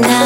now.